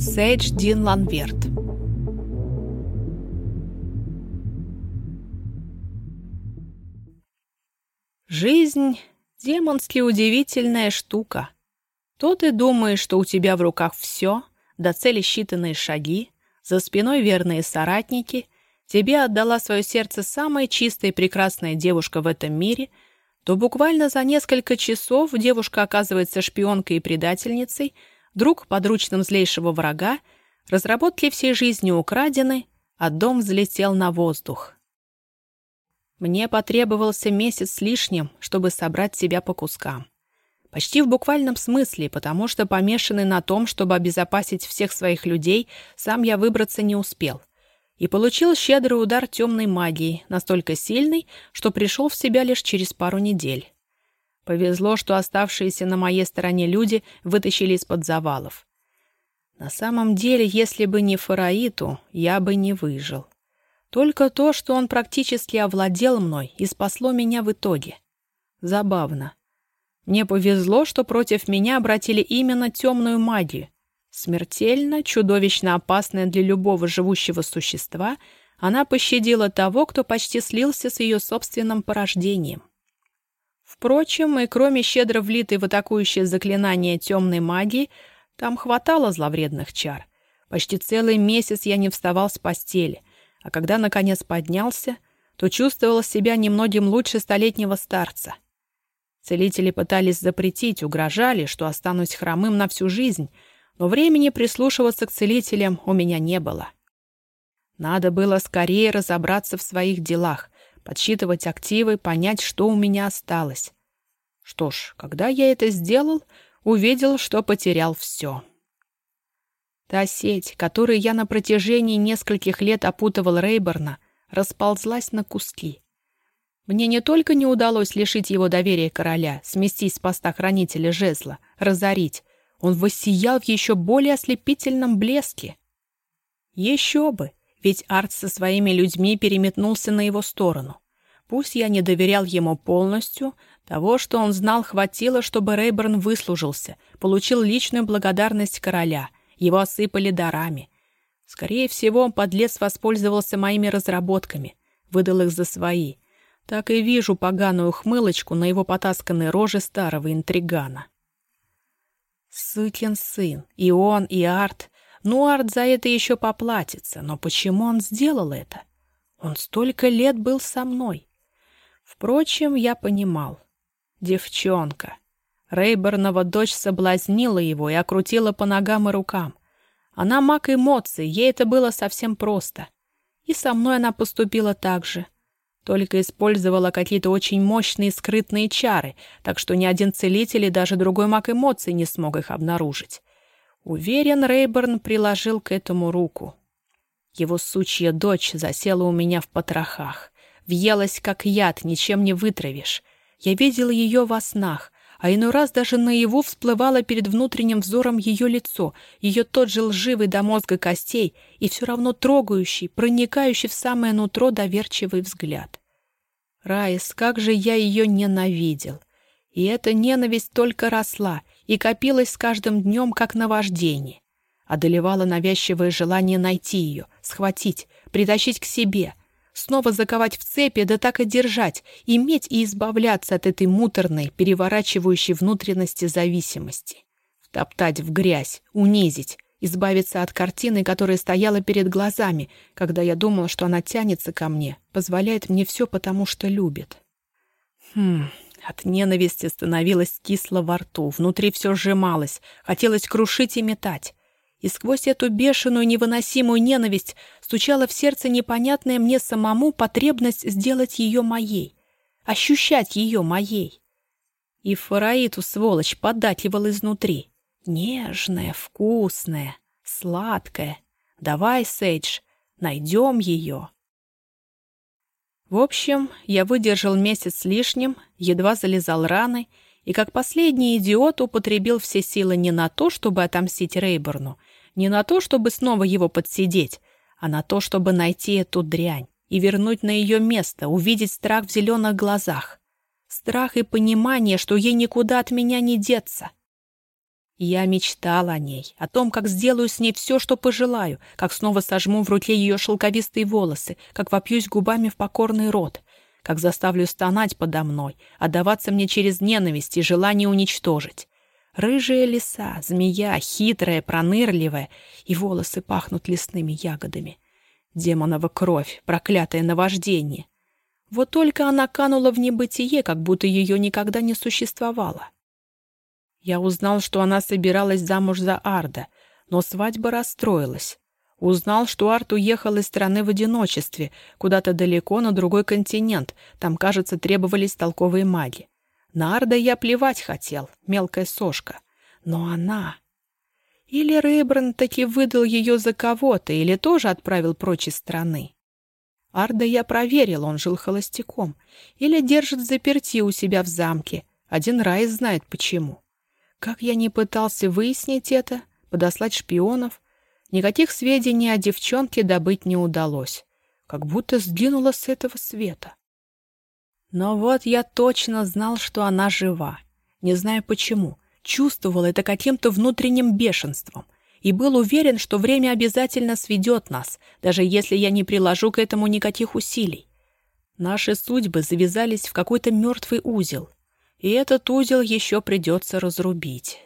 Сейдж Дин Ланверт Жизнь — демонски удивительная штука. То ты думаешь, что у тебя в руках все, до цели считанные шаги, за спиной верные соратники, тебе отдала свое сердце самая чистая и прекрасная девушка в этом мире, то буквально за несколько часов девушка оказывается шпионкой и предательницей, друг подручным злейшего врага, разработки всей жизни украдены, а дом взлетел на воздух. Мне потребовался месяц с лишним, чтобы собрать себя по кускам. Почти в буквальном смысле, потому что помешанный на том, чтобы обезопасить всех своих людей, сам я выбраться не успел. И получил щедрый удар темной магии, настолько сильный, что пришел в себя лишь через пару недель. Повезло, что оставшиеся на моей стороне люди вытащили из-под завалов. На самом деле, если бы не Фараиту, я бы не выжил. Только то, что он практически овладел мной и спасло меня в итоге. Забавно. Мне повезло, что против меня обратили именно темную магию. Смертельно, чудовищно опасная для любого живущего существа, она пощадила того, кто почти слился с ее собственным порождением. Впрочем, и кроме щедро влитой в атакующее заклинание темной магии, там хватало зловредных чар. Почти целый месяц я не вставал с постели, а когда, наконец, поднялся, то чувствовал себя немногим лучше столетнего старца. Целители пытались запретить, угрожали, что останусь хромым на всю жизнь, но времени прислушиваться к целителям у меня не было. Надо было скорее разобраться в своих делах, подсчитывать активы, понять, что у меня осталось. Что ж, когда я это сделал, увидел, что потерял все. Та сеть, которой я на протяжении нескольких лет опутывал Рейборна, расползлась на куски. Мне не только не удалось лишить его доверия короля, сместить с поста хранителя жезла, разорить, он воссиял в еще более ослепительном блеске. Еще бы, ведь Арт со своими людьми переметнулся на его сторону. Пусть я не доверял ему полностью, того, что он знал, хватило, чтобы Рейборн выслужился, получил личную благодарность короля — его осыпали дарами. Скорее всего, подлец воспользовался моими разработками, выдал их за свои. Так и вижу поганую хмылочку на его потасканной роже старого интригана. Сыкин сын. И он, и Арт. Ну, Арт за это еще поплатится. Но почему он сделал это? Он столько лет был со мной. Впрочем, я понимал. Девчонка. Рейбернова дочь соблазнила его и окрутила по ногам и рукам. Она маг эмоций, ей это было совсем просто. И со мной она поступила так же. Только использовала какие-то очень мощные скрытные чары, так что ни один целитель и даже другой маг эмоций не смог их обнаружить. Уверен, Рейберн приложил к этому руку. Его сучья дочь засела у меня в потрохах. Въелась, как яд, ничем не вытравишь. Я видел ее во снах, а иной раз даже наяву всплывало перед внутренним взором ее лицо, ее тот же лживый до мозга костей и все равно трогающий, проникающий в самое нутро доверчивый взгляд. Раис, как же я ее ненавидел! И эта ненависть только росла и копилась с каждым днем, как наваждение. Одолевало навязчивое желание найти ее, схватить, притащить к себе, снова заковать в цепи, да так и держать, иметь и избавляться от этой муторной, переворачивающей внутренности зависимости. Втоптать в грязь, унизить, избавиться от картины, которая стояла перед глазами, когда я думала, что она тянется ко мне, позволяет мне все, потому что любит. Хм, от ненависти становилось кисло во рту, внутри все сжималось, хотелось крушить и метать и сквозь эту бешеную невыносимую ненависть стучала в сердце непонятная мне самому потребность сделать ее моей, ощущать ее моей. И Фараиту, сволочь, податливал изнутри. Нежная, вкусная, сладкая. Давай, Сейдж, найдем ее. В общем, я выдержал месяц лишним, едва залезал раны и как последний идиот употребил все силы не на то, чтобы отомстить Рейборну, не на то, чтобы снова его подсидеть, а на то, чтобы найти эту дрянь и вернуть на ее место, увидеть страх в зеленых глазах. Страх и понимание, что ей никуда от меня не деться. Я мечтал о ней, о том, как сделаю с ней все, что пожелаю, как снова сожму в руке ее шелковистые волосы, как вопьюсь губами в покорный рот, как заставлю стонать подо мной, отдаваться мне через ненависть и желание уничтожить. Рыжая лиса, змея, хитрая, пронырливая, и волосы пахнут лесными ягодами. Демонова кровь, проклятое наваждение. Вот только она канула в небытие, как будто ее никогда не существовало. Я узнал, что она собиралась замуж за Арда, но свадьба расстроилась. Узнал, что Арт уехал из страны в одиночестве, куда-то далеко на другой континент, там, кажется, требовались толковые маги. На Арда я плевать хотел, мелкая сошка. Но она... Или Рейбран таки выдал ее за кого-то, или тоже отправил прочь из страны. Арда я проверил, он жил холостяком. Или держит заперти у себя в замке. Один Райс знает почему. Как я не пытался выяснить это, подослать шпионов, никаких сведений о девчонке добыть не удалось. Как будто сгинула с этого света. Но вот я точно знал, что она жива. Не знаю почему. Чувствовал это каким-то внутренним бешенством. И был уверен, что время обязательно сведет нас, даже если я не приложу к этому никаких усилий. Наши судьбы завязались в какой-то мертвый узел, и этот узел еще придется разрубить.